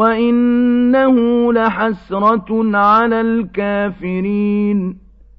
وَإِنَّهُ لَحَسْرَةٌ عَلَى الْكَافِرِينَ